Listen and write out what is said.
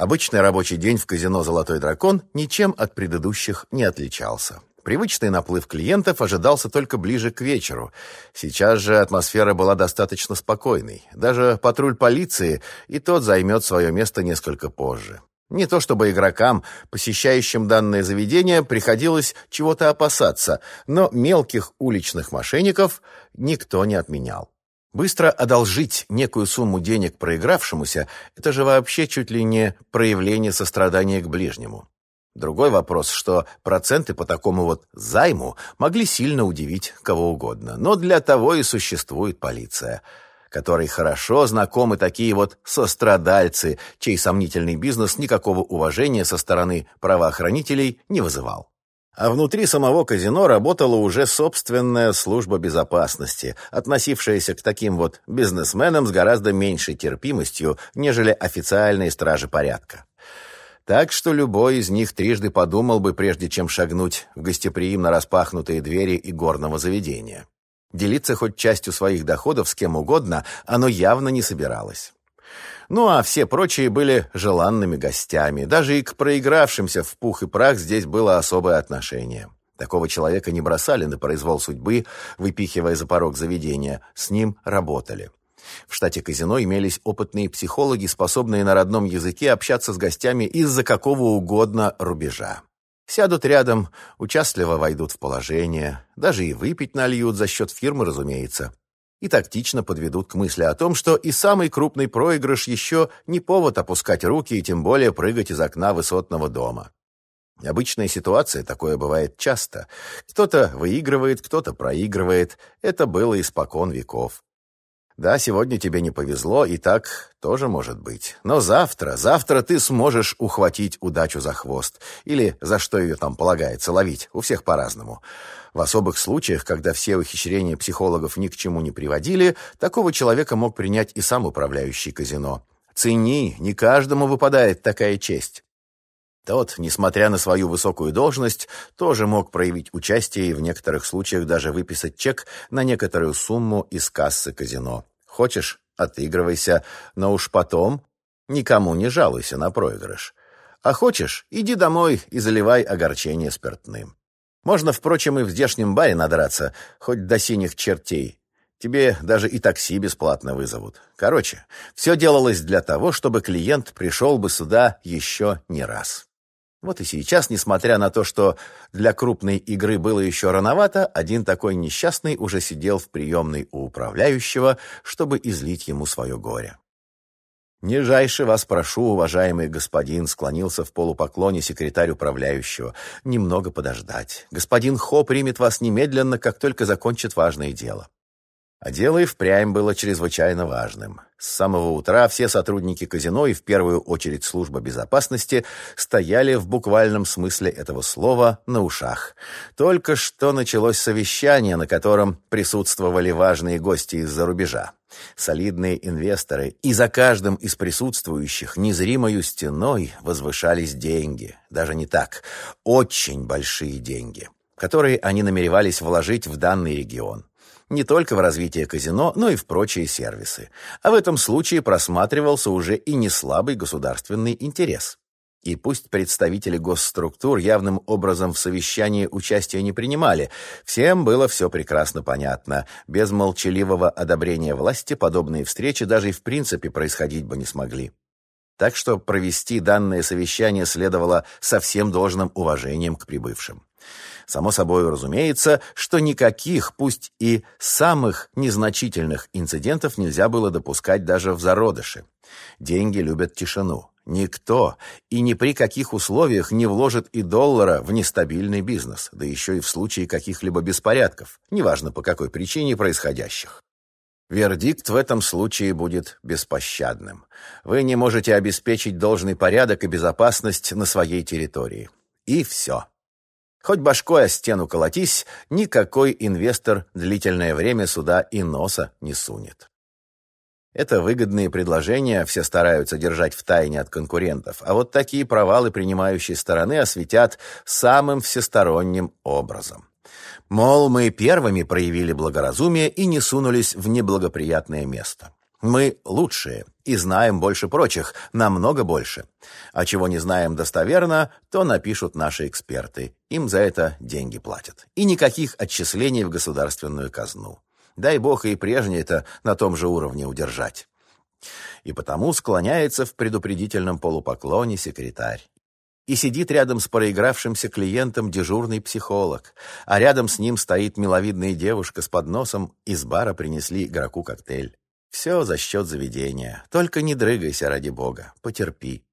Обычный рабочий день в казино «Золотой дракон» ничем от предыдущих не отличался. Привычный наплыв клиентов ожидался только ближе к вечеру. Сейчас же атмосфера была достаточно спокойной. Даже патруль полиции и тот займет свое место несколько позже. Не то чтобы игрокам, посещающим данное заведение, приходилось чего-то опасаться, но мелких уличных мошенников никто не отменял. Быстро одолжить некую сумму денег проигравшемуся – это же вообще чуть ли не проявление сострадания к ближнему. Другой вопрос, что проценты по такому вот займу могли сильно удивить кого угодно. Но для того и существует полиция, которой хорошо знакомы такие вот сострадальцы, чей сомнительный бизнес никакого уважения со стороны правоохранителей не вызывал. А внутри самого казино работала уже собственная служба безопасности, относившаяся к таким вот бизнесменам с гораздо меньшей терпимостью, нежели официальные стражи порядка. Так что любой из них трижды подумал бы, прежде чем шагнуть в гостеприимно распахнутые двери и горного заведения. Делиться хоть частью своих доходов с кем угодно оно явно не собиралось. Ну а все прочие были желанными гостями. Даже и к проигравшимся в пух и прах здесь было особое отношение. Такого человека не бросали на произвол судьбы, выпихивая за порог заведения. С ним работали. В штате казино имелись опытные психологи, способные на родном языке общаться с гостями из-за какого угодно рубежа. Сядут рядом, участливо войдут в положение, даже и выпить нальют за счет фирмы, разумеется и тактично подведут к мысли о том, что и самый крупный проигрыш еще не повод опускать руки и тем более прыгать из окна высотного дома. Обычная ситуация, такое бывает часто. Кто-то выигрывает, кто-то проигрывает. Это было испокон веков. Да, сегодня тебе не повезло, и так тоже может быть. Но завтра, завтра ты сможешь ухватить удачу за хвост. Или за что ее там полагается ловить. У всех по-разному. В особых случаях, когда все ухищрения психологов ни к чему не приводили, такого человека мог принять и сам управляющий казино. Цени, не каждому выпадает такая честь. Тот, несмотря на свою высокую должность, тоже мог проявить участие и в некоторых случаях даже выписать чек на некоторую сумму из кассы казино. Хочешь – отыгрывайся, но уж потом никому не жалуйся на проигрыш. А хочешь – иди домой и заливай огорчение спиртным. Можно, впрочем, и в здешнем баре надраться, хоть до синих чертей. Тебе даже и такси бесплатно вызовут. Короче, все делалось для того, чтобы клиент пришел бы сюда еще не раз. Вот и сейчас, несмотря на то, что для крупной игры было еще рановато, один такой несчастный уже сидел в приемной у управляющего, чтобы излить ему свое горе. «Нижайше вас прошу, уважаемый господин», — склонился в полупоклоне секретарь управляющего, — «немного подождать. Господин Хо примет вас немедленно, как только закончит важное дело». А дело и впрямь было чрезвычайно важным. С самого утра все сотрудники казино и в первую очередь служба безопасности стояли в буквальном смысле этого слова на ушах. Только что началось совещание, на котором присутствовали важные гости из-за рубежа. Солидные инвесторы, и за каждым из присутствующих незримою стеной возвышались деньги. Даже не так, очень большие деньги, которые они намеревались вложить в данный регион не только в развитие казино, но и в прочие сервисы. А в этом случае просматривался уже и не слабый государственный интерес. И пусть представители госструктур явным образом в совещании участия не принимали, всем было все прекрасно понятно. Без молчаливого одобрения власти подобные встречи даже и в принципе происходить бы не смогли. Так что провести данное совещание следовало со всем должным уважением к прибывшим. Само собой разумеется, что никаких, пусть и самых незначительных инцидентов нельзя было допускать даже в зародыше. Деньги любят тишину. Никто и ни при каких условиях не вложит и доллара в нестабильный бизнес, да еще и в случае каких-либо беспорядков, неважно по какой причине происходящих. Вердикт в этом случае будет беспощадным. Вы не можете обеспечить должный порядок и безопасность на своей территории. И все. Хоть башкой о стену колотись, никакой инвестор длительное время сюда и носа не сунет. Это выгодные предложения все стараются держать в тайне от конкурентов, а вот такие провалы принимающей стороны осветят самым всесторонним образом. Мол, мы первыми проявили благоразумие и не сунулись в неблагоприятное место. Мы лучшие, и знаем больше прочих, намного больше. А чего не знаем достоверно, то напишут наши эксперты. Им за это деньги платят. И никаких отчислений в государственную казну. Дай бог и прежнее-то на том же уровне удержать. И потому склоняется в предупредительном полупоклоне секретарь. И сидит рядом с проигравшимся клиентом дежурный психолог, а рядом с ним стоит миловидная девушка с подносом, из бара принесли игроку коктейль. Все за счет заведения. Только не дрыгайся, ради бога, потерпи.